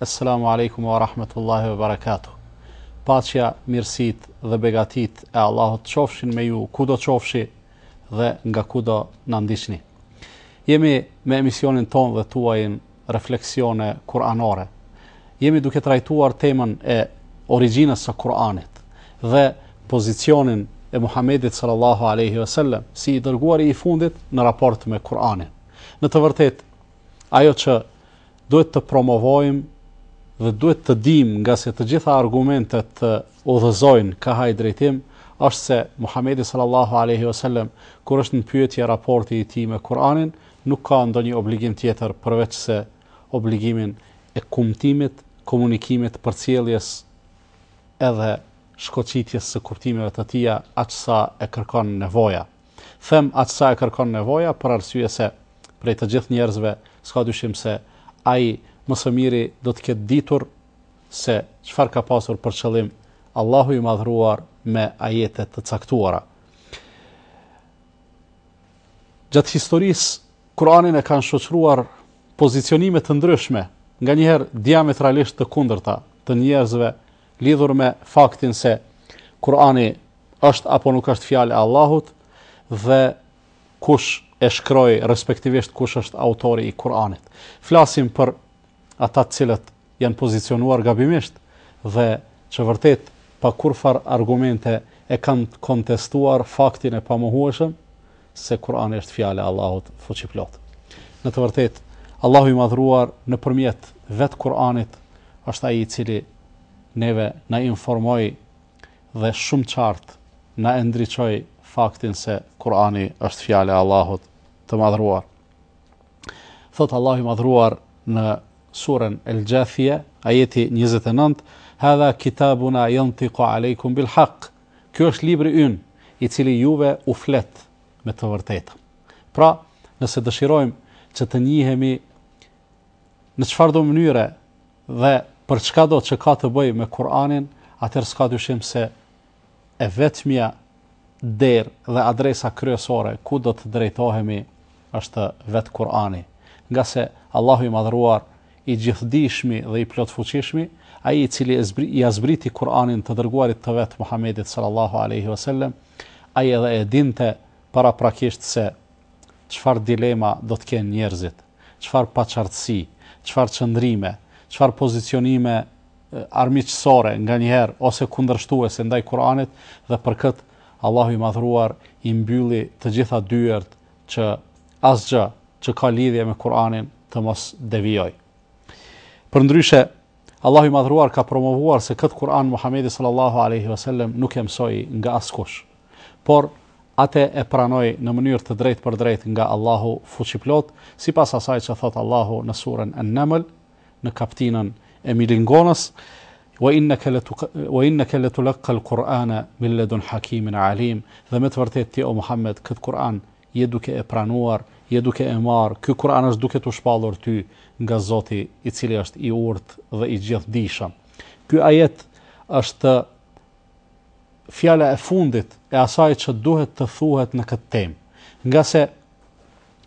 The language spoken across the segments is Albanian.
Esselamu Alejkum wa Rahmetullahi wa Barakatuh. Paqja, mirësitë dhe begatitë e Allahut qofshin me ju kudo qofshi dhe nga kudo na ndiqni. Jemi me emisionin tonë dhe tuajin Refleksione Kur'anore. Jemi duke trajtuar temën e origjinës së Kur'anit dhe pozicionin e Muhamedit sallallahu alaihi wasallam si i dërguari i fundit në raport me Kur'anin. Në të vërtetë, Ajo që duhet të promovojmë dhe duhet të dimë ngase të gjitha argumentet të udhëzojnë kah ai drejtim, është se Muhamedi sallallahu alaihi wasallam kur është në pyetje raporti i tij me Kur'anin, nuk ka ndonjë obligim tjetër përveç se obligimin e kumtimit, komunikimit, përcjelljes edhe shkoqitjes së kuptimeve të tija aq sa e kërkon nevoja. Them aq sa e kërkon nevoja për arsye se prej të gjithë njerëzve s'ka dyshim se ai më së miri do të ketë ditur se çfarë ka pasur për qëllim Allahu i Madhëruar me ajete të caktuara. Gjatë historisë Kur'anin e kanë shoqëruar pozicionime të ndryshme, nganjëherë diametralisht të kundërta të njerëzve Lidhur me faktin se Kurani është apo nuk është fjalë e Allahut dhe kush e shkroi respektivisht kush është autori i Kuranit. Flasim për ata të cilët janë pozicionuar gabimisht dhe që vërtet pa kurrfarë argumente e kanë kontestuar faktin e pamohueshëm se Kur'ani është Fjalë e Allahut fuqiplotë. Në të vërtetë, Allahu i Madhëruar nëpërmjet vetë Kur'anit është ai i cili neve na informoi dhe shumë qartë na e ndriçoi faktin se Kur'ani është Fjalë e Allahut të Madhëruar. Thotë Allahu i Madhëruar në suren El Xhathije, ajeti 29, "Hadha kitabuna yantiqu alaykum bil haqq." Ky është libri ynë, i cili juve u flet me të vërtetën. Pra, nëse dëshirojmë që të njihemi në çfarëdo mënyre dhe për çkado që ka të bëjë me Kur'anin, atëherë s'ka dyshim se e vetmja derë dhe adresa kryesore ku do të drejtohemi është vetë Kur'ani. Ngase Allahu i Madhëruar i Gjithdijshmi dhe i Plotfuqishmi, Ai i cili ia zbriti Kur'anin të Dërguarit të Vet Muhammedit sallallahu alejhi ve sellem, Ai edhe e dinte paraprakisht se çfarë dilema do të kenë njerëzit, çfarë paqartësi, çfarë qëndrime, çfarë pozicionime armiqësore nganjëherë ose kundërshtuese ndaj Kur'anit dhe për këtë Allahu i Madhëruar i mbylli të gjitha dyert që asgjë që ka lidhje me Kur'anin të mos devijojë. Përndryshe, Allahu i madhëruar ka promovuar se këtë Kur'an Muhammedi sallallahu aleyhi vësallem nuk e mësoi nga askush, por ate e pranoi në mënyrë të drejtpërdrejtë nga Allahu fuqiplotë, sipas asaj që thotë Allahu në surën en-Neml, në kaptinën e milingonës wa innaka la tulaqqa al qur'ana min ladun hakimin alim dhe me të vërtetë ti o Muhammed këtë Kur'an je duke e pranuar je duke e marrë ky Kur'an është duke t'u shpallur ty nga Zoti i cili është i urtë dhe i gjithëdijshëm ky ajet është fjala e fundit e asaj që duhet të thuhet në këtë temë ngase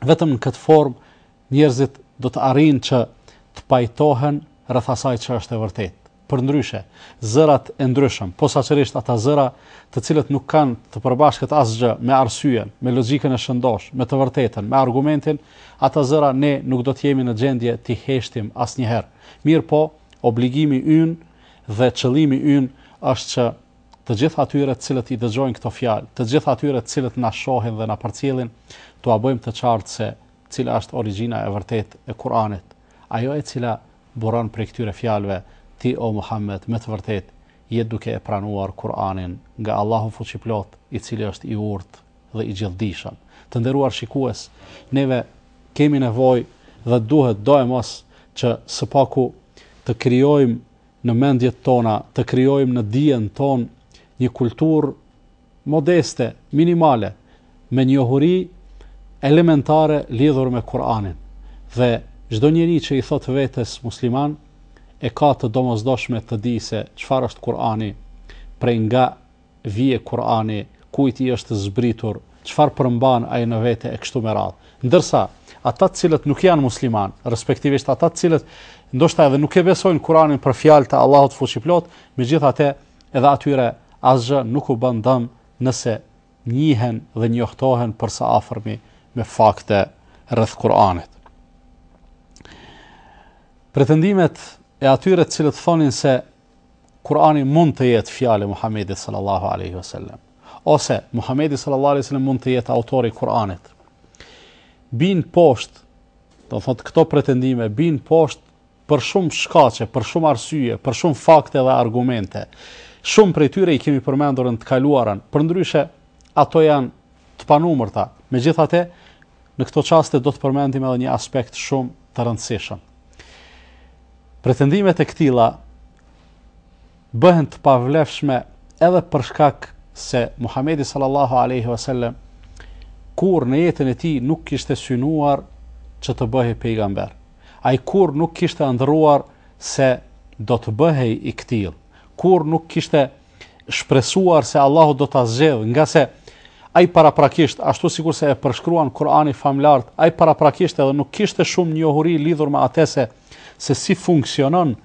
vetëm në këtë formë Njerëzit do të arrijnë që të pajtohen rreth asaj që është e vërtetë. Përndryshe, zërat e ndryshëm, posaçërisht ata zëra të cilët nuk kanë të përbashkët asgjë me arsyen, me logjikën e shëndoshë, me të vërtetën, me argumentin, ata zëra ne nuk do të jemi në gjendje t'i heshtim asnjëherë. Mirëpo, obligimi ynë dhe qëllimi ynë është që të gjithë atyre të cilët i dëgjojnë këto fjalë, të gjithë atyre të cilët na shohin dhe na përcjellin, t'ua bëjmë të qartë se Cila është origjina e vërtetë e Kur'anit? Ajo e cila buron prej këtyre fjalëve, Ti, o Muhammed, me të vërtetë, je duke e pranuar Kur'anin nga Allahu Fuqiplotë, i Cili është i Urtë dhe i Gjithëdijshëm. Të nderuar shikues, neve kemi nevojë dhe duhet doemos që së paku të krijojmë në mendjet tona, të krijojmë në dijen tonë një kulturë modeste, minimale, me njohuri elementare lidhur me Kur'anin. Dhe çdo njeri që i thotë vetes musliman, e ka të domosdoshme të dijë se çfarë është Kur'ani, prej nga vjen Kur'ani, kujt i është zbritur, çfarë përmban ai në vete e kështu me radhë. Ndërsa, ata të cilët nuk janë muslimanë, respektivisht ata të cilët ndoshta edhe nuk e besojnë Kur'anin për fjalë të Allahut fuqiplotë, megjithatë Edhe atyre asgjë nuk u bën dëm nëse njihen dhe njohtohen për së afërmi me fakte rreth Kur'anit. Pretendimet e atyre të cilët thonin se Kur'ani mund të jetë fjalë e Muhamedit sallallahu alaihi wasallam ose Muhamedi sallallahu alaihi wasallam mund të jetë autori i Kur'anit. Bin poshtë, do thotë këto pretendime bin poshtë Për shumë shkaqe, për shumë arsye, për shumë fakte dhe argumente. Shumë prej tyre i kemi përmendur në të kaluarën, përndryshe ato janë të panumërta. Megjithatë, në këto çaste do të përmendim edhe një aspekt shumë të rëndësishëm. Pretendimet e këtilla bëhen të pavlefshme edhe për shkak se Muhamedi sallallahu alaihi wasallam kurrë në jetën e tij nuk kishte synuar që të bëhej pejgamber. Ai kurrë nuk kishte ëndrruar se do të bëhej i këtillë, kurrë nuk kishte shpresuar se Allahu do ta zgjedhë, ngase ai paraprakisht, ashtu sikurse e përshkruan Kurani famëlartë, ai paraprakisht edhe nuk kishte shumë njohuri lidhur me atë se si funksionon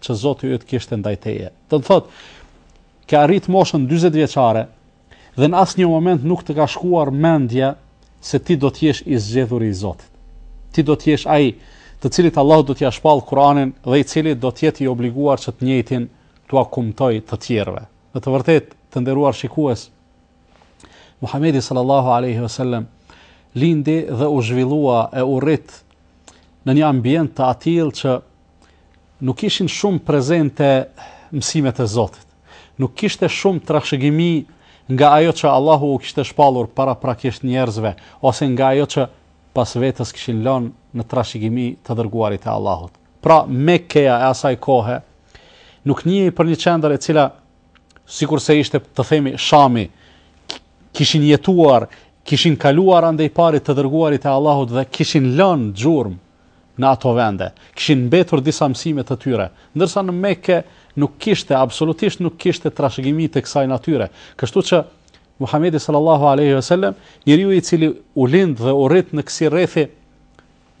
që Zoti yt kishte ndaj teje. Do të thotë, ke arrit moshën 40 vjeçare dhe në asnjë moment nuk të ka shkuar mendja se ti do të jesh i zgjedhur i Zotit. Ti do të jesh ai të cilit Allahu do t'ia shpallë Kur'anin dhe i cili do të jetë i obliguar që të njëjtin t'ua kumtojë të tjerëve. Në të vërtetë, të nderuar shikues, Muhamedi sallallahu alaihi wasallam lindi dhe u zhvillua e u rrit në një ambient të atillë që Nuk ishin shumë prezente mësimet e Zotit. Nuk kishte shumë trashëgimi nga ajo që Allahu u kishte shpallur paraprakisht njerëzve, ose nga ajo që pas vetes kishin lënë në trashëgimi të dërguarit e Allahut. Pra, Mekkeja e asaj kohe nuk njihej për një qendër e cila sikurse ishte të themi Shami, kishin jetuar, kishin kaluar andejpari të dërguarit e Allahut dhe kishin lënë gjurmë në ato vende, kishin mbetur disa mësime të tyre, ndërsa në Mekë nuk kishte, absolutisht nuk kishte trashëgimi të kësaj natyre. Kështu që Muhamedi sallallahu alaihi wasallam, njeriu i cili u lind dhe u rrit në kësi rrethi,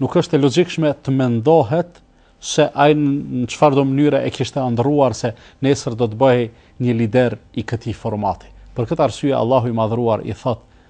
nuk është e logjikshme të mendohet se ai në çfarëdo mënyre e kishte ëndrruar se nesër do të bëhej një lider i këtij formati. Për këtë arsye Allahu i madhëruar i thotë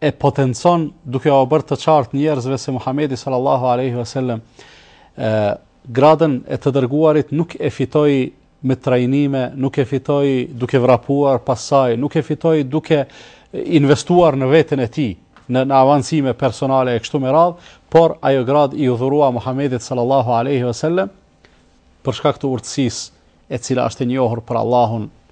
e potencon duke ua bërë të qartë njerëzve se Muhamedi sallallahu alaihi wasallam ë gradën e të dërguarit nuk e fitoi me trajnime, nuk e fitoi duke vrapuar pas saj, nuk e fitoi duke investuar në veten e tij, në, në avancime personale e kështu me radhë, por ajo gradë iu dhurua Muhamedit sallallahu alaihi wasallam për shkak të urtësisë e cila është e njohur për Allahun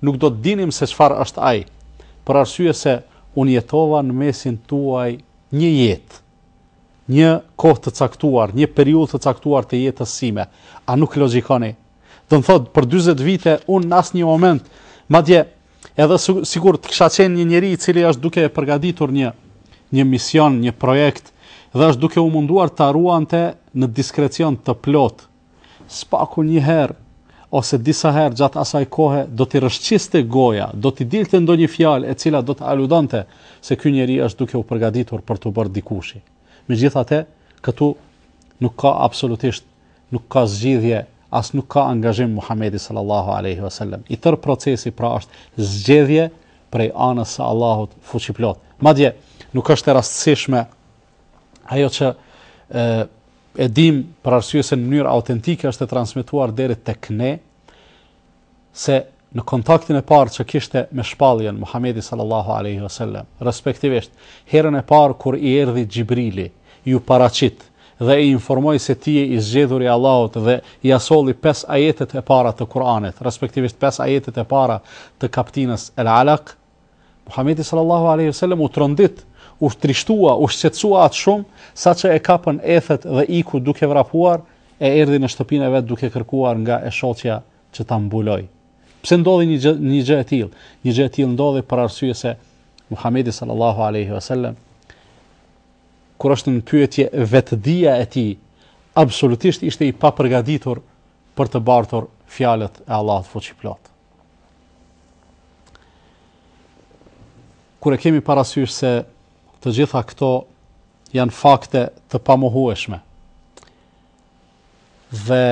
Nuk do të dinim se çfarë është ai, për arsye se unë jetova në mesin tuaj një jetë, një kohë të caktuar, një periudhë të caktuar të jetës sime. A nuk logjikoni? Do të thotë për 40 vite unë në asnjë moment, madje edhe sikur të kisha qenë një njeri i cili është duke e përgatitur një një mision, një projekt dhe është duke u munduar ta ruante në diskrecion të plotë Së paku një herë ose disa herë gjatë asaj kohe do t'i rrëshqiste goja, do t'i dilte ndonjë fjalë e cila do të aludonte se ky njeri është duke u përgatitur për t'u bërë dikushi. Megjithatë, këtu nuk ka absolutisht nuk ka zgjedhje, as nuk ka angazhim Muhamedi sallallahu alaihi wasallam. I tërë procesi pra është zgjedhje prej anës së Allahut fuqiplotë. Madje, nuk është e rastësishme ajo që e, e dimë për arsye se në mënyrë autentike është e transmetuar deri tek ne se në kontaktin e parë që kishte me shpalljen Muhamedi sallallahu alaihi wasallam, respektivisht herën e parë kur i erdhi Xhibrili, iu paraqit dhe e informoi se ti je i zgjedhuri i Allahut dhe ia solli pesë ajetet e para të Kuranit, respektivisht pesë ajetet e para të kaptinës El Alaq, Muhamedi sallallahu alaihi wasallam u trondit, u trishtua, u shqetësua aq shumë, saqë e kapën ethet dhe iku duke vrapuar, e erdhi në shtëpinë e vet duke kërkuar nga e shoqja që ta mbulojë. Pse ndodhi një gjë, një gjë e tillë? Një gjë e tillë ndodhi për arsye se Muhamedi sallallahu alaihi wasallam kur është në pyetje vetëdia e tij, absolutisht ishte i papërgatitur për të bartur fjalët e Allahut fuqiplotë. Kur e kemi parasysh se të gjitha këto janë fakte të pamohueshme, dhe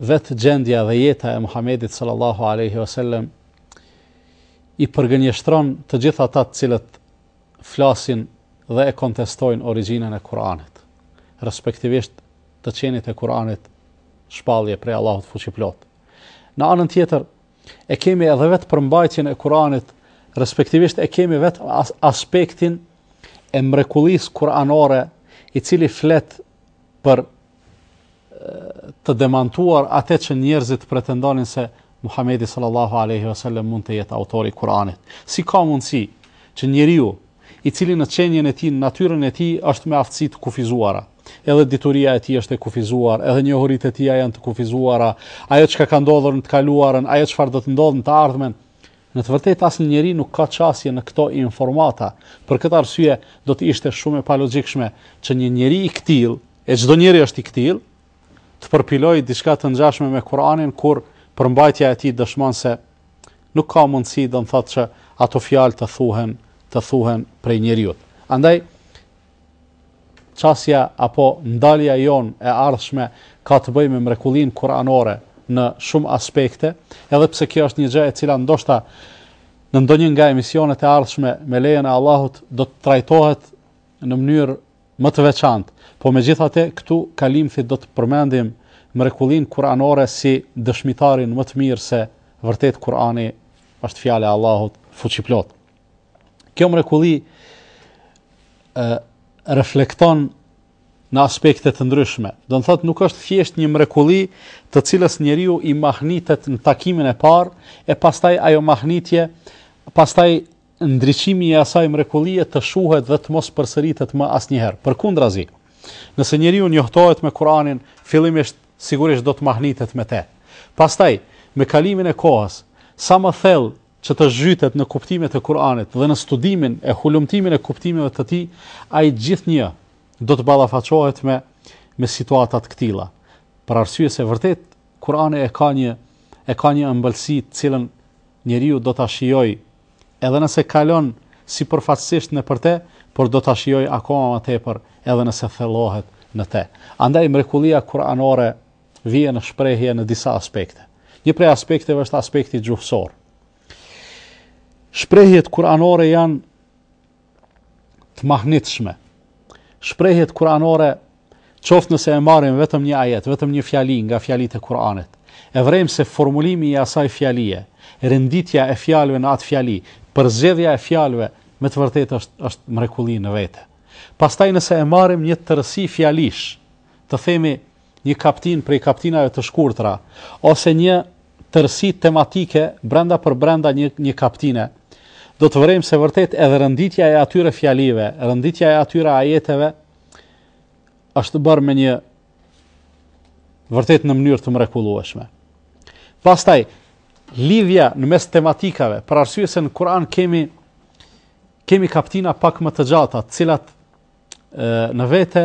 vetë gjendja dhe jeta e Muhamedit sallallahu alaihi wasallam i përgënjeshtron të gjithë ata të cilët flasin dhe e kontestojnë origjinën e Kur'anit, respektivisht të qenit e Kur'anit shpallje prej Allahut fuqiplotë. Në anën tjetër, e kemi edhe vetë përmbajtjen e Kuranit, respektivisht e kemi vetë as aspektin e mrekullisë kuranore, i cili flet për të demantuar atë që njerëzit pretendonin se Muhamedi sallallahu alaihi wasallam mund të jetë autori i Kuranit. Si ka mundësi që njeriu i cili në qenien e tij, në natyrën e tij është me aftësi të kufizuara, Edhe dituria e tij është e kufizuar, edhe njohuritë e tija janë të kufizuara, ajo çka ka ndodhur në të kaluarën, ajo çfarë do të ndodhë në të ardhmen, Në të vërtetë asnjë njeri nuk ka qasje në këto informata. Për këtë arsye do të ishte shumë e palogjikshme që një njeri i këtillë, e çdo njeri është i këtillë, të përpilojë diçka të ngjashme me Kur'anin kur përmbajtja e tij dëshmon se nuk ka mundësi do të thotë që ato fjalë të thuhen, të thuhen prej njeriut. Andaj Qasja apo ndalja jonë e ardhshme ka të bëjë me mrekullinë kur'anore në shumë aspekte, edhe pse kjo është një gjë e cila ndoshta në ndonjë nga emisionet e ardhshme me lejen e Allahut do të trajtohet në mënyrë më të veçantë. Po megjithatë, këtu kalimthi do të përmendim mrekullinë kur'anore si dëshmitarin më të mirë se vërtet Kur'ani është fjalë e Allahut Fuqiplotë. Kjo mrekulli ë reflekton në aspekte të ndryshme. Do të thotë nuk është thjesht një mrekulli të cilës njeriu i mahnitet në takimin e parë e pastaj ajo mahnitje, pastaj ndriçimi i asaj mrekullie të shuhet dhe të mos përsëritet më asnjëherë. Përkundrazi, nëse njeriu njohtohet me Kur'anin, fillimisht sigurisht do të mahnitet me të. Pastaj, me kalimin e kohës, sa më thellë që të zhytet në kuptimet e Kur'anit dhe në studimin e hulumtimin e kuptimeve të tij, ai gjithnjë do të ballafaqohet me me situata të këtilla, për arsye se vërtet Kur'ani e ka një e ka një ëmbëlsi të cilën njeriu do ta shijojë edhe nëse kalon sipërfaqësisht nëpër te, por do ta shijojë akoma më tepër edhe nëse thellohet në te. Andaj mrekullia kur'anore vije në shprehje në disa aspekte. Një prej aspekteve është aspekti gjuhësor. Shprehjet kuranore janë të mahnitshme. Shprehjet kuranore qoftë nëse e marrim vetëm një ajet, vetëm një fjali nga fjalitë e Kur'anit, e vrejmë se formulimi i asaj fjalie, renditja e fjalëve në atë fjali, përzgjedhja e fjalëve me të vërtetë është është mrekulli në vete. Pastaj nëse e marrim një tërësi fjalish, të themi një kaptinë prej kaptinave të shkurtra, ose një tërësi tematike brenda për brenda një një kaptine, do të vërejmë se vërtet edhe rënditja e atyre fjalive, rënditja e atyre ajeteve, është bërë me një vërtet në mënyrë të mrekullueshme. Pastaj, lidhja në mes tematikave, për arsye se në Kur'an kemi kemi kaptina pak më të gjata, të cilat në vete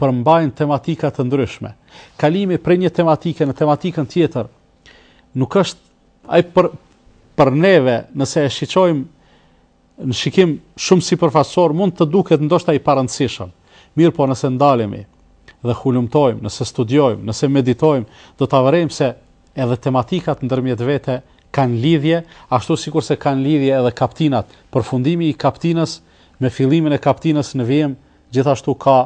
përmbajnë tematika të ndryshme. Kalimi prej një tematike në tematikën tjetër nuk është ai për për neve, nëse e shiqojmë në shikim shumë sipërfaqësor, mund të duket ndoshta i parëndësishëm. Mirëpo nëse ndalemi dhe hulumtojmë, nëse studiojmë, nëse meditojmë, do ta vërejmë se edhe tematikat ndërmjet vete kanë lidhje, ashtu sikurse kanë lidhje edhe kaptinat. Përfundimi i kaptinës me fillimin e kaptinës në vijim gjithashtu ka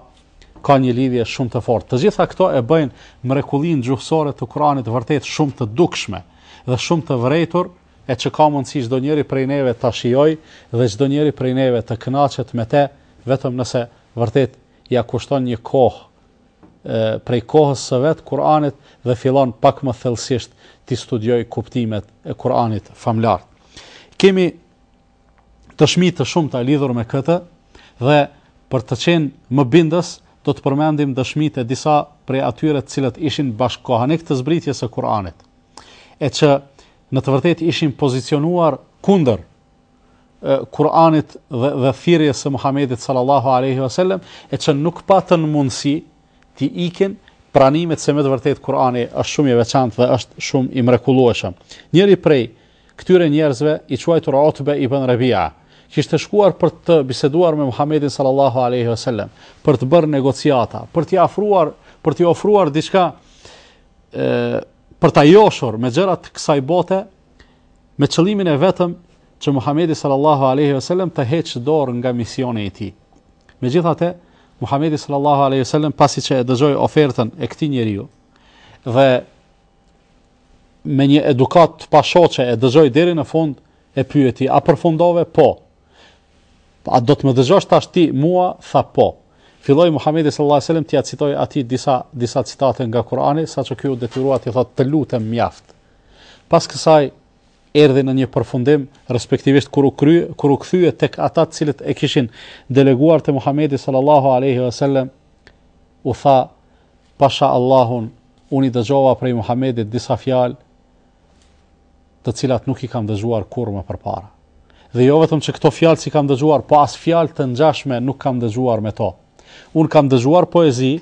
ka një lidhje shumë të fortë. Të gjitha këto e bëjnë mrekullinë gjuhësore të Kuranit vërtet shumë të dukshme dhe shumë të vërejtur, e që ka mundësi çdo njëri prej neve ta shijoj dhe çdo njëri prej neve të kënaqet me te, vetëm nëse vërtet ia kushton një kohë e, prej kohës së vet Kur'anit dhe fillon pak më thellësisht t'i studiojë kuptimet e Kur'anit famëlartë. Kemi dëshmi të shumta lidhur me këtë dhe për të qenë më bindës, do të përmendim dëshmitë e disa prej atyre të cilët ishin bashkëkohanikë të zbritjes së Kur'anit e që në të vërtetë ishin pozicionuar kundër Kur'anit dhe dhe thirrjes së Muhamedit sallallahu alaihi wasallam e që nuk patën mundësi t'i ikin pranimit se me të vërtetë Kur'ani është shumë i veçantë dhe është shumë i mrekullueshëm. Njëri prej këtyre njerëzve, i quajtur Utbe ibn Rabi'a, kishte shkuar për të biseduar me Muhamedin sallallahu alejhi ve sellem, për të bërë negociata, për t'i afruar, për t'i ofruar diçka ë për ta joshur me gjëra të kësaj bote, me qëllimin e vetëm që Muhamedi sallallahu alejhi ve sellem të heqë dorë nga misioni i tij. Megjithatë, Muhamedi sallallahu alejhi ve sellem pasi që e dëgjoi ofertën e këtij njeriu dhe me një edukatë të pashoqe e dëgjoi deri në fund e pyeti, a përfundove? Po. A do të më dëgjosh tash ti mua? Tha po. Filloi Muhamedi sallallahu alajhi wasallam t'ia citojë atij disa disa citate nga Kurani, saqë ky u detyrua t'i thotë të lutem mjaft. Pas kësaj erdhi në një përfundim, respektivisht kur u kry, kur u kthye tek ata të cilët e kishin deleguar te Muhamedi sallallahu alajhi wasallam, u tha Pasha Allahun, unë i dëgjova prej Muhammedit disa fjalë, të cilat nuk i kam dëgjuar kurrë më përpara. Dhe jo vetëm që këto fjalë s'i kam dëgjuar, po as fjalë të ngjashme nuk kam dëgjuar me to. Unë kam dëgjuar poezi,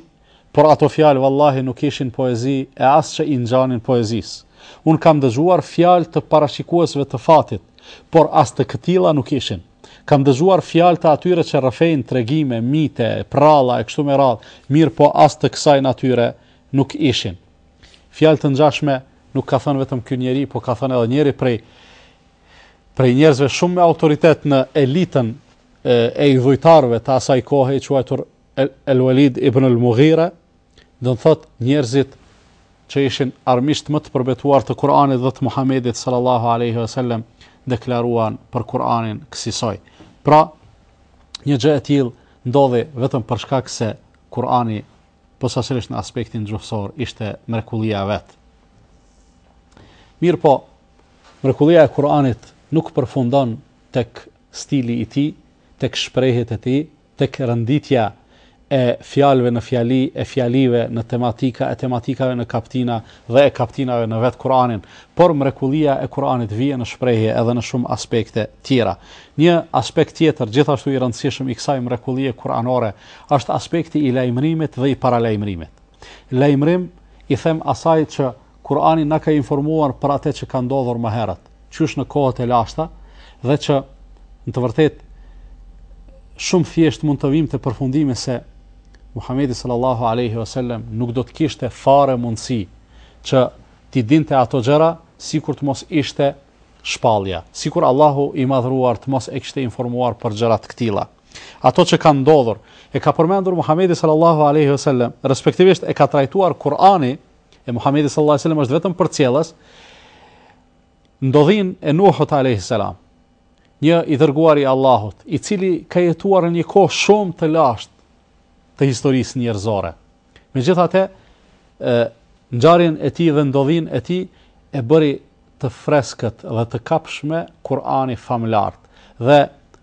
por ato fjalë vallahi nuk ishin poezi e as që i ngjanin poezisë. Unë kam dëgjuar fjalë të parashikuesve të fatit, por as të këtilla nuk ishin. Kam dëgjuar fjalë të atyre që rrëfejnë tregime, mite, prralla e kështu me radhë, mirëpo as të kësaj natyre nuk ishin. Fjalë të ngjashme nuk ka thënë vetëm ky njeri, po ka thënë edhe njëri prej prej njerëzve shumë me autoritet në elitën e, e idhujtarëve të asaj kohe i quajtur El-Walid ibn al-Mughira, Do të thotë, njerëzit që ishin armiqtë më të përbetuar të Kur'anit dhe të Muhamedit sallallahu alaihi wasallam deklaruan për Kur'anin kësisoj. Pra, një gjë e tillë ndodhi vetëm për shkak se Kur'ani posaçërisht në aspektin gjuhësor ishte mrekullia vetë. Mirëpo, mrekullia e Kur'anit nuk përfundon tek stili i tij, tek shprehjet e tij, tek renditja e fjalëve në fjali e fjalive në tematika e tematikave në kaptina dhe e kaptinave në vetë Kur'anin. Por mrekullia e Kur'anit vie në shprehje edhe në shumë aspekte tjera. Një aspekt tjetër gjithashtu i rëndësishëm i kësaj mrekullie kur'anore është aspekti i lajmërimit dhe i paralajmërimit. Lajmërim i them asaj që Kur'ani na ka informuar për atë që ka ndodhur më herët. qysh në kohët e lashta dhe që në të vërtetë shumë thjesht mund të vijmë te përfundimi se Muhamedi sallallahu alaihi wasallam nuk do të kishte fare mundësi që t'i dinte ato gjëra sikur të mos ishte shpallja, sikur Allahu i madhëruar të mos e kishte informuar për gjëra të këtilla. Ato që kanë ndodhur e ka përmendur Muhamedi sallallahu alaihi wasallam, respektivisht e ka trajtuar Kur'ani e Muhamedi sallallahu alaihi wasallam është vetëm përcjellës ndodhinë e Nuhut alaihi salam një i dërguar i Allahut i cili ka jetuar në një kohë shumë të lashtë të historisë njerëzore megjithatë ë ngjarjen e tij dhe ndodhinë e tij e bëri të freskët dhe të kapshme Kur'ani famëlartë dhe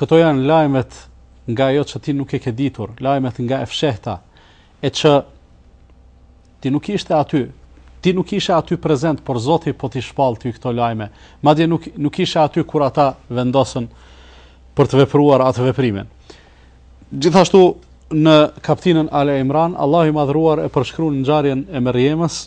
Këto janë lajmet nga ajo që ti nuk e ke ditur, lajmet nga e fshehta, e që ti nuk ishte aty, ti nuk ishe aty prezent, por Zoti po t'i shpall ty këto lajme. Madje nuk nuk ishe aty kur ata vendosën për të vepruar atë veprimin. Gjithashtu në kaptinën Ale Imran, Allahu i madhëruar e përshkruan ngjarjen e Merjemes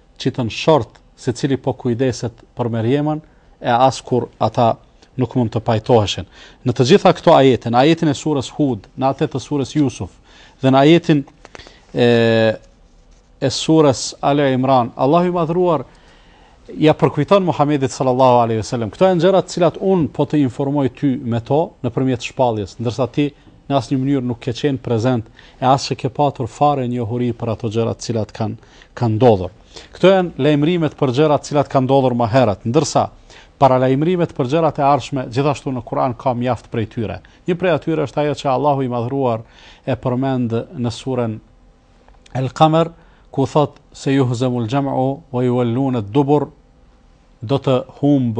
qitën short se cili po kujdeset për Merjemen e as kur ata nuk mund të pajtoheshin. Në të gjitha këto ajete, në ajetin e surës Hud, në atë të surës Jusuf dhe në ajetin e e surës Ale Imran, Allahu i madhëruar ia përkujton Muhamedit sallallahu alaihi wasallam. Këto janë gjëra të cilat unë po të informoj ty me to nëpërmjet shpalljes, ndërsa ti në asnjë mënyrë nuk ke qenë prezent e as që ke patur fare njohuri për ato gjëra të cilat kanë kanë ndodhur. Këto janë lajmërimet për gjëra të cilat kanë ndodhur më herët, ndërsa paralajmërimet për gjërat e ardhshme gjithashtu në Kur'an ka mjaft prej tyre. Një prej atyre është ajo që Allahu i Madhëruar e përmend në surën El-Qamar, ku thotë seyuhzamul jam'u wa yuwallun ad-dubur do të humb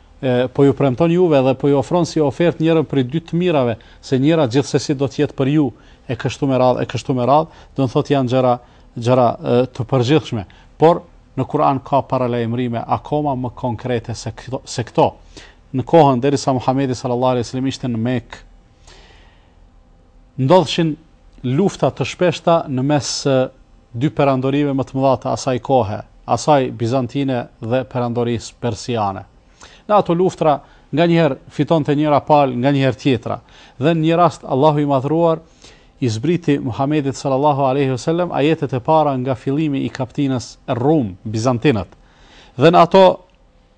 e po ju premton juve dhe po ju ofron si ofertë njërën prej dy të mirave, se njëra gjithsesi do të jetë për ju, e kështu me radhë, e kështu me radhë, do të thotë janë gjëra, gjëra të përgjithshme. Por në Kur'an ka paralajmërime akoma më konkrete se këto, se këto. Në kohën derisa Muhamedi sallallahu alaihi wasallam ishte në Mekë, Ndodhshin lufta të shpeshta në mes dy perandorive më të mëdha të asaj kohe, asaj bizantine dhe perandorisë persiane. Në ato luftra, nganjëherë fitonte njëra palë, nganjëherë tjetra. Dhe në një rast, Allahu i madhëruar, i zbriti Muhamedit sallallahu alaihi wasallam ajetet e para nga fillimi i kaptinës Rum, Bizantinët. Dhe në ato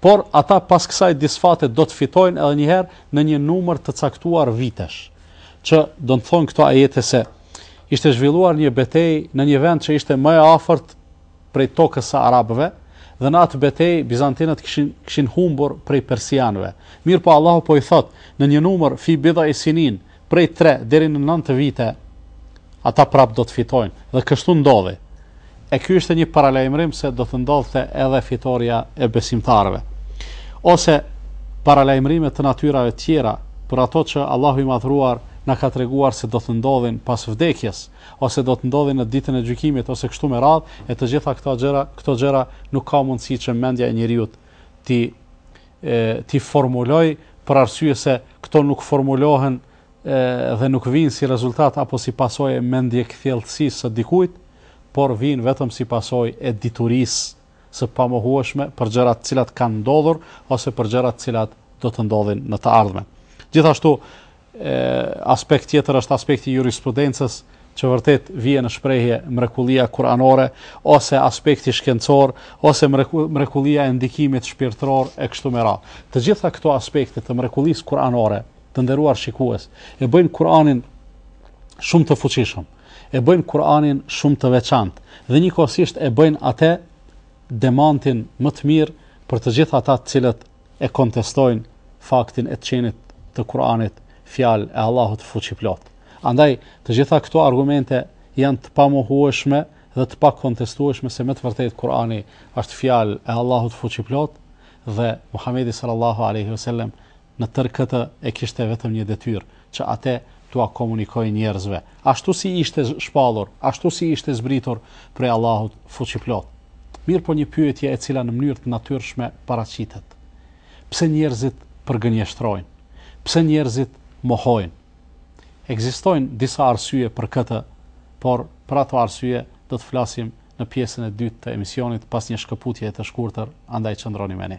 Por ata pas kësaj disfate do të fitojnë edhe një herë në një numër të caktuar vitesh. Që do të thonë këto ajete se ishte zhvilluar një betejë në një vend që ishte më i afërt prej tokës së arabëve dhe në atë betejë bizantinët kishin kishin humbur prej persianëve. Mirëpo Allahu po i thotë në një numër fi bidh'i sinin Prej tre deri në nëntë vite ata prapë do të fitojnë dhe kështu ndodhi. E ky ishte një paralajmërim se do të ndodhte edhe fitorja e besimtarëve. Ose paralajmërime të natyrave tjera për ato që Allahu i madhëruar na ka treguar se do të ndodhin pas vdekjes, ose do të ndodhin në ditën e gjykimit ose kështu me radhë, e të gjitha këto gjëra, këto gjëra nuk ka mundësi që mendja e njeriut t'i t'i formulojë për arsye se këto nuk formulohen dhe nuk vijnë si rezultat apo si pasojë e mendjekthjellëtësisë së dikujt, por vijnë vetëm si pasojë e diturisë së pamohueshme për gjërat të cilat kanë ndodhur ose për gjërat të cilat do të ndodhin në të ardhmen. Gjithashtu, aspekt tjetër është aspekti i jurisprudencës që vërtet vjen në shprehje mrekullia kuranore ose aspekti shkencor ose mrekullia e ndikimit shpirtëror e kështu me radhë. Të gjitha këto aspekte të mrekullisë kuranore, të nderuar shikues, e bëjnë Kur'anin shumë të fuqishëm, e bëjnë Kur'anin shumë të veçantë dhe njëkohësisht e bëjnë atë demantin më të mirë për të gjithë ata të cilët e kontestojnë faktin e të qenit të Kur'anit fjalë e Allahut fuqiplotë. Andaj, të gjitha këto argumente janë të pamohueshme dhe të pakontestueshme se me të vërtetë Kur'ani është fjalë e Allahut fuqiplotë dhe Muhamedi sallallahu alaihi wasallam në tërë këtë e kishte vetëm një detyrë, që ate t'ua komunikojë njerëzve, ashtu si ishte shpallur, ashtu si ishte zbritur prej Allahut Fuqiplotë. Mirëpo një pyetje e cila në mënyrë të natyrshme paraqitet, Pse njerëzit përgënjeshtrojnë? Pse njerëzit mohojnë? Ekzistojnë disa arsye për këtë, por për ato arsye do të flasim në pjesën e dytë të emisionit pas një shkëputjeje të shkurtër, andaj qëndroni me ne.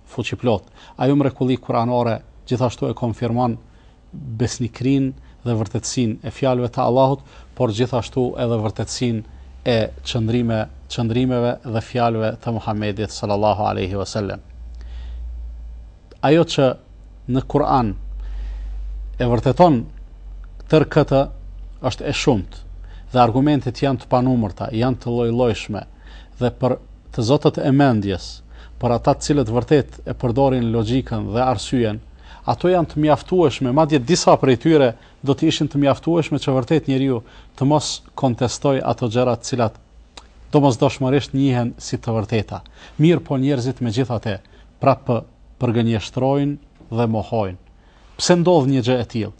fuqiplotë. Ajo mrekulli kur'anore gjithashtu e konfirmon besnikërinë dhe vërtetësinë e fjalëve të Allahut, por gjithashtu edhe vërtetësinë e qëndrime, qëndrimeve dhe fjalëve të Muhamedit sallallahu alejhi ve sellem. Ajo që në Kur'an e vërteton tërë këtë është e shumtë dhe argumentet janë të panumërta, janë të lloj-llojshme. dhe për të zotët e mendjes, për ata të cilët vërtet e përdorin logjikën dhe arsyen, ato janë të mjaftueshme, madje disa prej tyre do të ishin të mjaftueshme që vërtet njeriu të mos kontestojë ato gjëra të cilat domosdoshmërisht njihen si të vërteta. Mirëpo njerëzit megjithate, prapë përgënjeshtrojnë dhe mohojnë. Pse ndodh një gjë e tillë?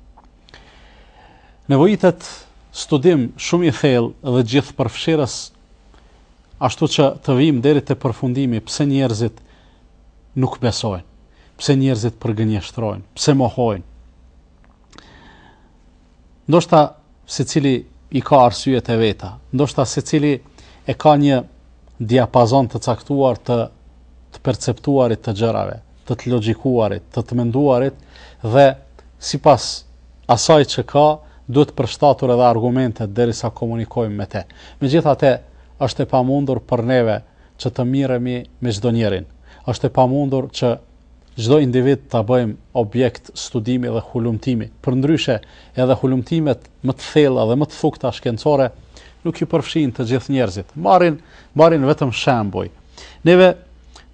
Nevojitet studim shumë i thellë dhe gjithëpërfshirës ashtu që të vijmë deri te përfundimi pse njerëzit nuk besojnë, pse njerëzit përgënjeshtrojnë, pse mohojnë. Ndoshta secili i ka arsyet e veta, ndoshta secili e ka një diapazon të caktuar të të perceptuarit të gjërave, të të logjikuarit, të të menduarit dhe sipas Asaj që ka, duhet përshtatur edhe argumentet derisa komunikojmë me te. Megjithate, është e pamundur për neve që të miremi me çdonjërin. Është e pamundur që çdo individ ta bëjmë objekt studimi dhe hulumtimi. Përndryshe, edhe hulumtimet më të thella dhe më të thukta shkencore nuk i përfshijnë të gjithë njerëzit. Marrin, marrin vetëm shembuj. Neve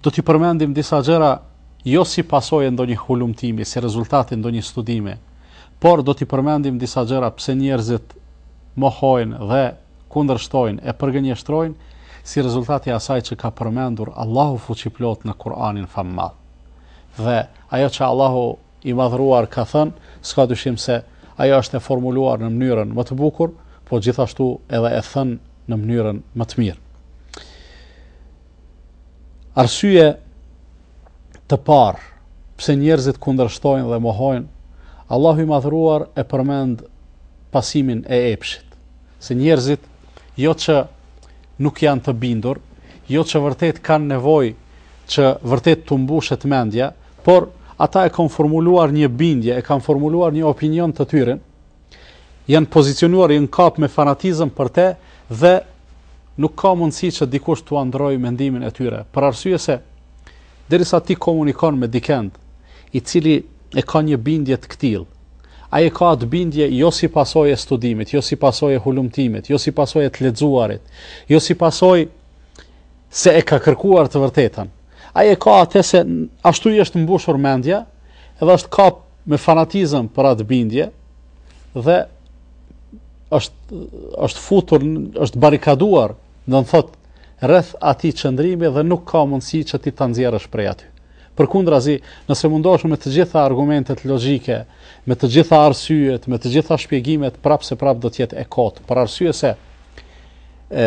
do t'i përmendim disa gjëra jo si pasojë e ndonjë hulumtimi, si rezultat i ndonjë studimi, por do t'i përmendim disa gjëra pse njerëzit mohojnë dhe kundërshtojnë e përgënjeshtrojnë si rezultat i asaj që ka përmendur Allahu fuqiplotë në Kur'anin famëmadh. Dhe ajo që Allahu i Madhëruar ka thënë, s'ka dyshim se ajo është e formuluar në mënyrën më të bukur, po gjithashtu edhe e thënë në mënyrën më të mirë. Arsye të parë pse njerëzit kundërshtojnë dhe mohojnë, Allahu i Madhëruar e përmend pasimin e epshit, se njerëzit jo që nuk janë të bindur, jo që vërtet kanë nevojë që vërtet t'u mbushet mendja, Por, ata e kanë formuluar një bindje, e kanë formuluar një opinion të tyren, janë pozicionuar, janë kapë me fanatizëm për te, dhe nuk ka mundësi që dikush t'ua ndrojë mendimin e tyre. Për arsye se, derisa ti komunikon me dikend, i cili e ka një bindje të këtillë, ai e ka atë bindje jo si pasojë e studimit, jo si pasojë e hulumtimit, jo si pasojë e të lexuarit, jo si pasojë se e ka kërkuar të vërtetën. Ai e ka atë se ashtu i është mbushur mendja, edhe është kap me fanatizëm për atë bindje dhe është, është futur, është barrikaduar, do të thotë rreth atij qëndrimi dhe nuk ka mundësi që ti ta nxjerrësh prej aty. Përkundrazi, nëse mundohesh me të gjitha argumentet logjike, me të gjitha arsyet, me të gjitha shpjegimet, prapë se prapë do të jetë e kotë, për arsye se ë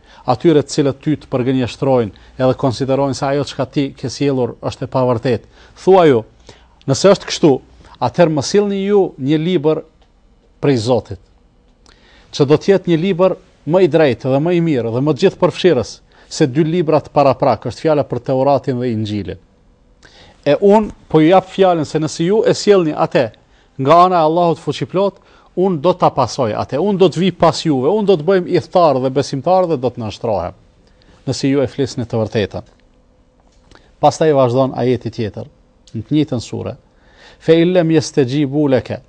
Atyre të cilët ty të përgënjeshtrojnë edhe konsiderojnë se ajo çka ti ke sjellur është e pavërtetë, thuaju, Nëse është kështu, atëherë më sillni ju një libër prej Zotit, që do të jetë një libër më i drejtë dhe më i mirë dhe më gjithëpërfshirës se dy librat paraprakë, është fjala për Teuratin dhe Inxhilin. E unë po ju jap fjalën se nëse ju e sjellni atë nga ana e Allahut fuqiplotë, unë do ta pasoj atë. Unë do të vij pas juve, unë do të bëhem ithtar dhe besimtar dhe do të nënshtrohem. Nëse ju e flisni të vërtetën. Pastaj vazhdon ajeti tjetër në të njëjtën sure. Fe in lem jestexhibu leke,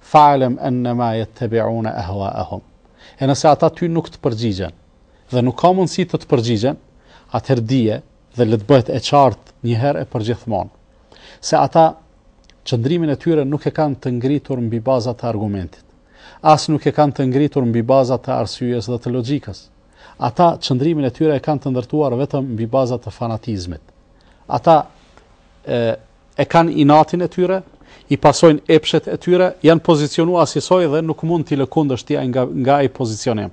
fa'lem ennema jettebiune ehuaehum. E nëse ata ty nuk të përgjigjen, dhe nuk ka mundësi të të përgjigjen, atër dije Dhe le të bëhet e qartë një herë e përgjithmonë, se ata qëndrimin e tyre nuk e kanë të ngritur mbi baza të argumentit, as nuk e kanë të ngritur mbi baza të arsyes dhe të logjikës. Ata qëndrimin e tyre e kanë të ndërtuar vetëm mbi baza të fanatizmit. Ata e, e kanë inatin e tyre, i pasojnë epshet e tyre, janë pozicionuar asisoj dhe nuk mund t'i lëkundësh ti nga, nga ai pozicionim.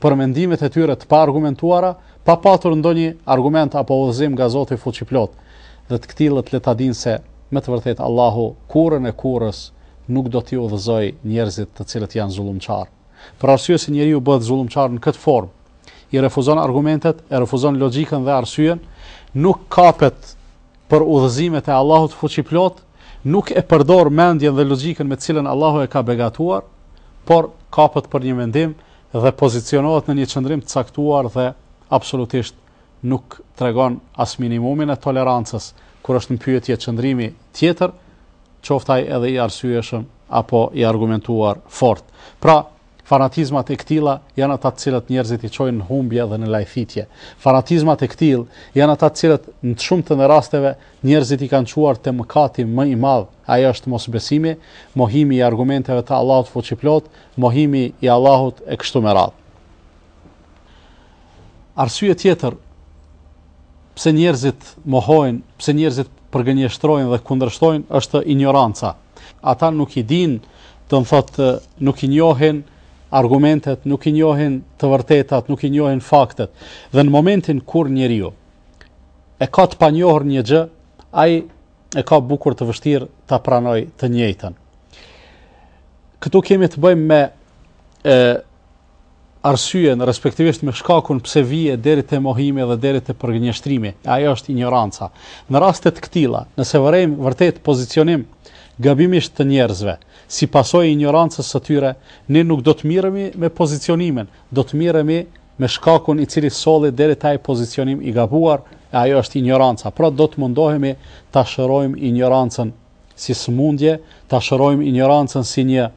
për mendimet e tyre të paargumentuara, pa patur ndonjë argument apo udhëzim nga Zoti fuqiplotë. Dhe të këtillët le ta dinë se me të vërtetë Allahu kurrën e kurrës nuk do t'i udhëzojë njerëzit të cilët janë zullumqarë. Për arsye se njeriu bëhet zullumqar në këtë formë, i refuzon argumentet, e refuzon logjikën dhe arsyen, nuk kapet për udhëzimet e Allahut fuqiplotë, Nuk e përdor mendjen dhe logjikën me të cilën Allahu e ka begatuar, por kapet për një mendim dhe pozicionohet në një qëndrim të caktuar dhe absolutisht nuk tregon as minimumin e tolerancës kur është në pyetje qëndrimi tjetër, qoftë ai edhe i arsyeshëm apo i argumentuar fort. Pra, Fanatizmat e këtilla janë ata të cilët njerëzit i çojnë në humbje dhe në lajthitje. Fanatizmat e këtillë janë ata të cilët në të shumtën e rasteve njerëzit i kanë çuar te mëkati më i madh, ai është mosbesimi, mohimi i argumenteve të Allahut fuqiplotë, mohimi i Allahut e kështu me radhë. Arsye tjetër pse njerëzit mohojnë, pse njerëzit përgënjeshtrojnë dhe kundërshtojnë është injoranca. Ata nuk i dinë, do të thotë nuk i njohin argumentet, nuk i njohin të vërtetat, nuk i njohin faktet. Dhe në momentin kur njeriu e ka të panjohur një gjë, ai e ka bukur të vështirë ta pranojë të njëjtën. Këtu kemi të bëjmë me e, arsyen, respektivisht me shkakun pse vie deri te mohimi dhe deri te përgënjeshtrimi, e ajo është injoranca. Në raste të këtilla, nëse vërejmë vërtet pozicionim gabimisht të njerëzve, si pasojë e injorancës së tyre, ne nuk do të mirremi me pozicionimin, do të mirremi me shkakun i cili solli deri te ai pozicionim i gabuar, e ajo është injoranca. Pra do të mundohemi ta shërojmë injorancën. si sëmundje, ta shërojmë injorancën si një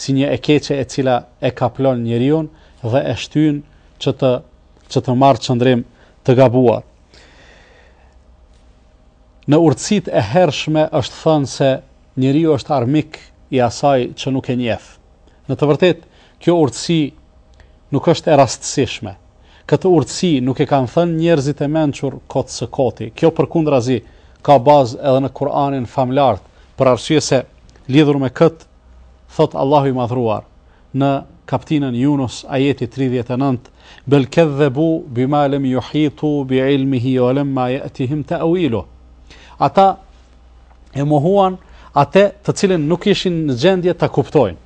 si një e keqe e cila e kaplon njeriun dhe e shtyn që të që të marrë qëndrim të gabuar. Në urtësitë e hershme është thënë se njeriu është armik i asaj që nuk e njeh. Në të vërtetë, kjo urtësi nuk është e rastësishme. Këtë urtësi nuk e kanë thënë njerëzit e mençur kot së koti. Kjo përkundrazi ka bazë edhe në Kur'anin famëlartë, për arsye se, lidhur me këtë, thotë Allahu i Madhëruar, në kaptinën Junus, ajeti tridhjetë e nëntë, Bel kedhebu bima lem juhitu bi ilmihi ue lemma jetihim teuilu. Ata e mohuan atë të cilën nuk ishin në gjendje ta kuptojnë.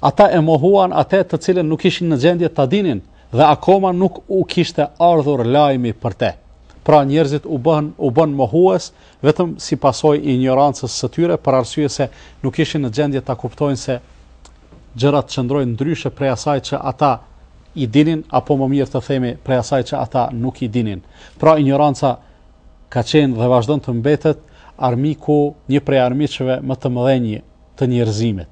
Ata e mohuan atë të cilën nuk ishin në gjendje ta dinin dhe akoma nuk u kishte ardhur lajmi për te. Pra njerëzit u bënë u bënë mohues vetëm si pasojë e injorancës së tyre për arsye se nuk ishin në gjendje ta kuptojnë se gjërat qëndrojnë ndryshe prej asaj që ata i dinin apo më mirë të themi prej asaj që ata nuk i dinin. Pra injoranca ka qenë dhe vazhdon të mbetet armiku një prej armiqve më të mëdhenj të njerëzimit.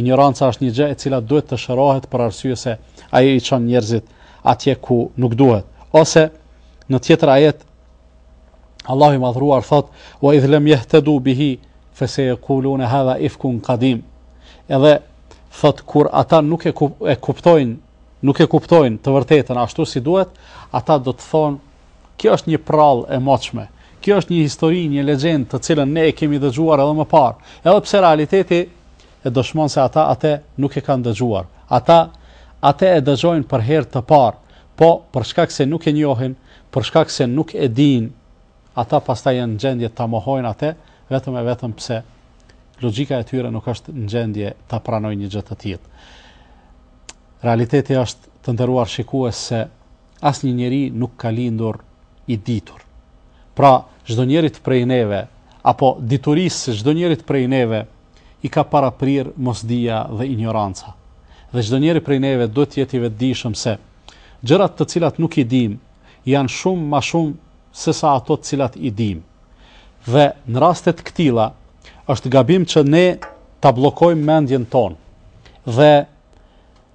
Injoranca është një gjë e cila duhet të shërohet për arsye se ajo i çon njerëzit atje ku nuk duhet. Ose në tjetër ajet Allahu i madhëruar thotë: "Wa idh lam yahtadu bihi fa sayaquluna hadha ifkun qadim." Edhe thotë kur ata nuk e e kuptojnë, nuk e kuptojnë të vërtetën ashtu si duhet, ata do të thonë Kjo është një prallë e moçme. Kjo është një histori, një legjendë të cilën ne e kemi dëgjuar edhe më parë. Edhe pse realiteti e dëshmon se ata atë nuk e kanë dëgjuar. Ata atë e dëgjojnë për herë të parë, po për shkak se nuk e njohin, për shkak se nuk e dinë, ata pastaj janë në gjendje ta mohojnë atë vetëm e vetëm pse logjika e tyre nuk është në gjendje ta pranojë një gjë të tillë. Realiteti është të nderuar shikues se Asnjë njeri nuk ka lindur i ditur. Pra, çdo njërit prej neve, apo diturisë së çdo njërit prej neve, i ka paraprirë mosdija dhe injoranca. Dhe çdo njeri prej neve duhet të jetë i vetëdijshëm se gjërat të cilat nuk i dimë janë shumë ma shumë sesa ato të cilat i dimë. Dhe në raste të këtilla është gabim që ne ta bllokojmë mendjen tonë dhe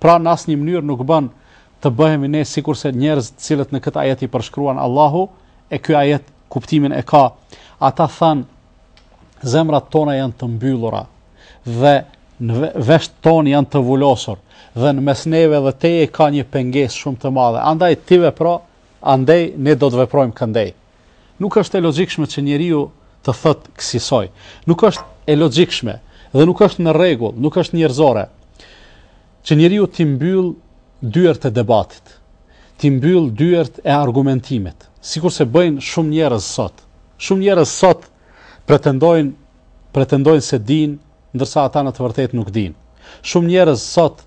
Pra në asnjë mënyrë nuk bën të bëhemi ne sikurse njerëzit të cilët në këtë ajet i përshkruan Allahu, e ky ajet kuptimin e ka. Ata thanë, zemrat tona janë të mbyllura dhe veshët tanë janë të vulosur dhe në mes neve dhe teje ka një pengesë shumë të madhe. Andaj ti vepro, andej ne do të veprojmë këndej. Nuk është e logjikshme që njeriu të thotë kësisoj. Nuk është e logjikshme dhe nuk është në rregull, nuk është njerëzore që njeriu t'i mbyll dyert e debatit, t'i mbyll dyert e argumentimit, sikurse bëjnë shumë njerëz sot. Shumë njerëz sot pretendojnë pretendojnë se dinë, ndërsa ata në të vërtetë nuk dinë. Shumë njerëz sot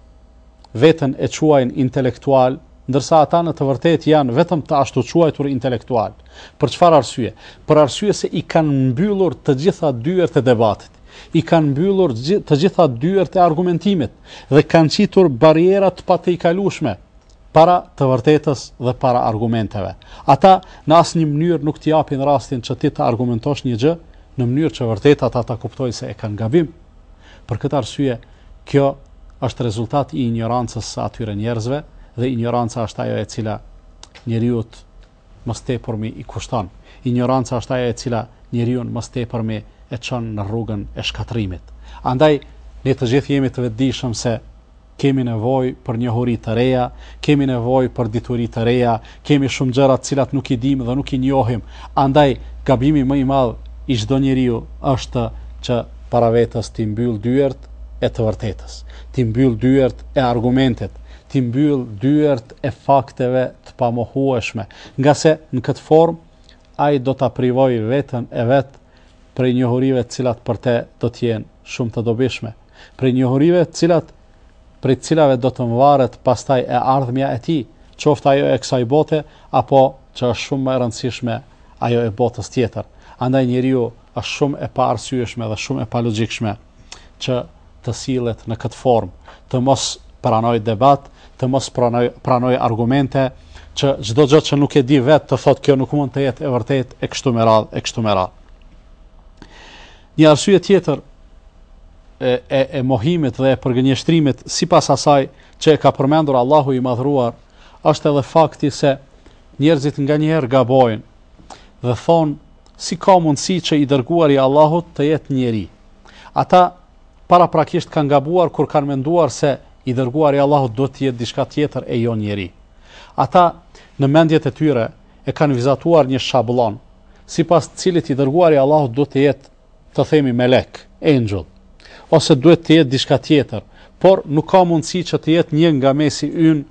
veten e quajnë intelektualë, ndërsa ata në të vërtetë janë vetëm të ashtuquajtur intelektualë. Për çfarë arsye? Për arsye se i kanë mbyllur të gjitha dyert e debatit, i kanë mbyllur të gjitha dyert e argumentimit dhe kanë qitur bariera të patejkalueshme para të vërtetës dhe para argumenteve. Ata në asnjë mënyrë nuk të japin rastin që ti të argumentosh një gjë, në mënyrë që vërtet ata ta kuptojnë se e kanë gabim. Për këtë arsye, kjo është rezultat i injorancës së atyre njerëzve dhe injoranca është ajo e cila njeriut më së tepërmi i kushton. Injoranca është ajo e cila njeriun më së tepërmi e çon në rrugën e shkatërrimit. Andaj, ne të gjithë jemi të vetëdijshëm se kemi nevojë për njohuri të reja, kemi nevojë për dituri të reja, kemi shumë gjëra të cilat nuk i dimë dhe nuk i njohim. Andaj, gabimi më i madh i çdo njeriu është që para vetes t'i mbyll dyert e të vërtetës, t'i mbyll dyert e argumentit, t'i mbyll dyert e fakteve të pamohueshme, ngase në këtë formë ai do ta privojë veten e vet prej njohurive të cilat për te do të jenë shumë të dobishme, prej njohurive të cilat prej të cilave do të mvaret pastaj e ardhmja e tij, qoftë ajo e kësaj bote apo që është shumë më e rëndësishme ajo e botës tjetër. Andaj njeriu është shumë e paarsyeshme dhe shumë e palogjikshme. që të sillet në këtë formë, të mos pranojë debat, të mos pranojë pranojë argumente, që çdo gjë që nuk e di vetë të thotë kjo nuk mund të jetë e vërtetë e kështu me radhë, e kështu me radhë. Një arsye tjetër e e, e mohimit dhe e përgënjeshtrimit sipas asaj që e ka përmendur Allahu i madhruar, është edhe fakti se njerëzit nganjëherë gabojnë dhe thonë, si ka mundësi që i dërguar i Allahut të jetë njeri. Ata paraprakisht kanë gabuar kur kanë menduar se i dërguar i Allahut duhet të jetë diçka tjetër e jo njeri. Ata në mendjet e tyre e kanë vizatuar një shabllon, sipas të cilit i dërguar i Allahut do të jetë të themi melek, engjëll, ose duhet të jetë diçka tjetër, por nuk ka mundësi që të jetë një nga mesi ynë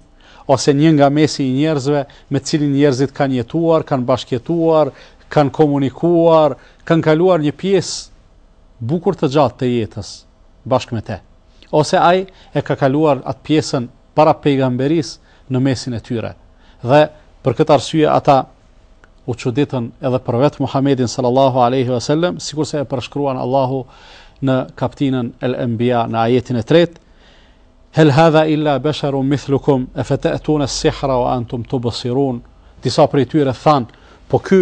ose një nga mesi i njerëzve me të cilin njerëzit kanë jetuar, kanë bashkëjetuar, kanë komunikuar, kanë kaluar një pjesë bukur të gjatë të jetës bashkë me te. Ose ai e ka kaluar atë pjesën para pejgamberisë në mesin e tyre. Dhe për këtë arsye ata u çuditën edhe për vetë Muhammedin sallallahu alaihi wasallam, sikurse e përshkruan Allahu në kaptinën El Enbiya në ajetin e tretë, Hel hadha illa basharun mithlukum afatatun as-sihra wa antum tubsirun. Disa prej tyre thanë, po ky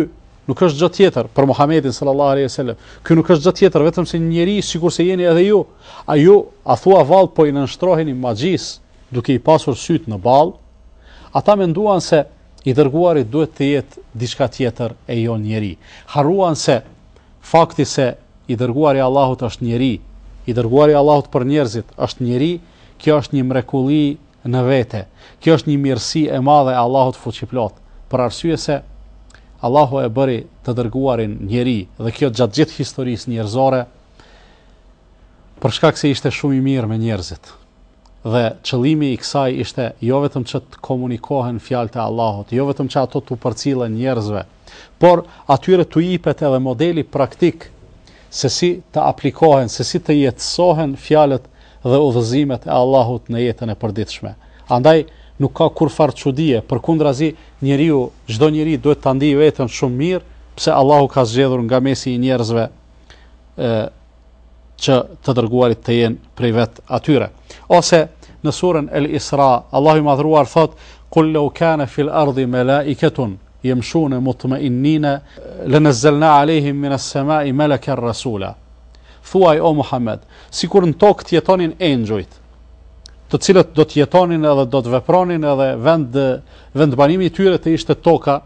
nuk është gjë tjetër për Muhammedin sallallahu alaihi wasallam. Ky nuk është gjë tjetër vetëm se një njeri sikurse jeni edhe ju. A ju a thua vallë po i nënshtroheni magjisë duke i pasur sytë në ballë? Ata menduan se I dërguari duhet të jetë diçka tjetër e jo njeri. Harruan se fakti se i dërguari i Allahut është njeri, i dërguari i Allahut për njerëzit është njeri, kjo është një mrekulli në vete. Kjo është një mirësi e madhe e Allahut fuqiplotë, për arsye se Allahu e bëri të dërguarin njeri dhe kjo gjatë gjithë historisë njerëzore, për shkak se ishte shumë i mirë me njerëzit. Dhe qëllimi i kësaj ishte jo vetëm që të komunikohen fjalët e Allahut, jo vetëm që ato t'u përcillen njerëzve, por atyre t'u ipet edhe modeli praktik se si të aplikohen, se si të jetësohen fjalët dhe udhëzimet e Allahut në jetën e përditshme. Andaj nuk ka kurrfarë çudie, përkundrazi njeriu, çdo njeri duhet ta ndiejë veten shumë mirë, pse Allahu ka zgjedhur nga mesi i njerëzve e, që të dërguarit të jenë prej vet atyre. Ose në surën El Isra, Allahu i madhruar thot: "Kul law kana fil ardi malaikatun yamshun mutma'innina lanazalna alehim min as-sama'i malakan rasula." Thuaj o Muhammed, sikur në tokë të jetonin engjujt, të cilët do të jetonin edhe do të vepronin edhe vend vendbanimi i tyre të ishte toka,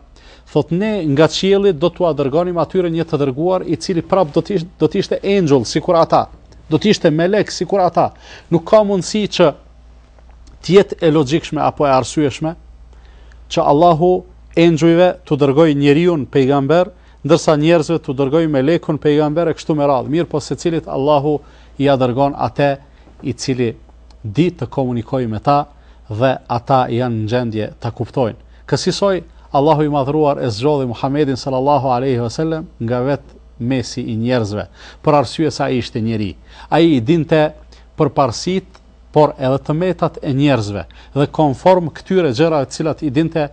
Thotë, Ne, nga qielli, do t'ua dërgonim atyre një të dërguar, i cili prapë do të do të ishte engjull sikur ata, do të ishte melek sikur ata. Nuk ka mundësi që të jetë e logjikshme apo e arsyeshme që Allahu engjujve t'u dërgojë njeriun pejgamber, ndërsa njerëzve t'u dërgojë melekun pejgamber e kështu me radhë. Mirëpo secilit Allahu ia dërgon ate i cili di të komunikojë me ta, dhe ata janë në gjendje ta kuptojnë. Kësisoj, Allahu i Madhëruar e zgjodhi Muhammedin sallallahu alejhi ve sellem nga vet mesi i njerëzve, për arsye se ai ishte njeri. Ai i dinte përparësitë por edhe të metat e njerëzve dhe konform këtyre gjërave të cilat i dinte,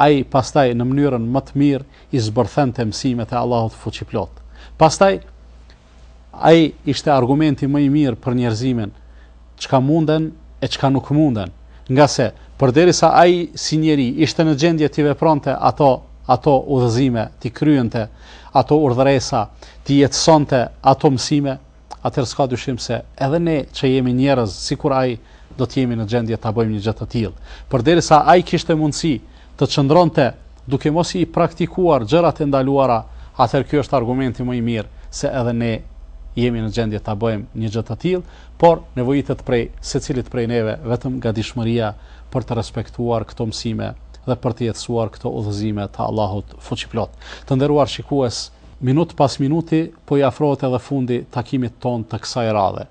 ai pastaj në mënyrën më të mirë i zbërthente mësimet e Allahut fuqiplot. Pastaj Ai ishte argumenti më i mirë për njerëzimin, çka munden e çka nuk munden, ngase, përderisa ai si njeri ishte në gjendje t'i vepronte ato, ato udhëzime, t'i kryente ato urdhëresa, t'i jetësonte ato mësime, atëherë s'ka dyshim se edhe ne që jemi njerëz sikur ai, do të jemi në gjendje ta bëjmë një gjë të tillë. Përderisa ai kishte mundësi të qëndronte Duke mos i praktikuar gjërat e ndaluara, atëherë ky është argumenti më i mirë se edhe ne jemi në gjendje ta bëjmë një gjë të tillë, por nevojitet prej secilit prej neve vetëm gatishmëria për të respektuar këto mësime dhe për të jetësuar këto udhëzime të Allahut Fuqiplot. Të nderuar shikues, minutë pas minuti po i afrohet edhe fundi takimit tonë të kësaj radhe.